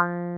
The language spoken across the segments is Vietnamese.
Bye.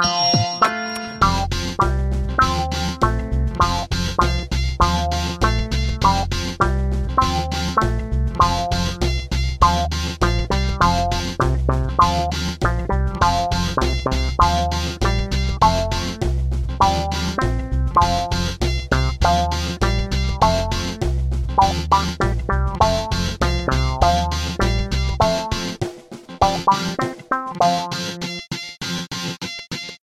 Bye.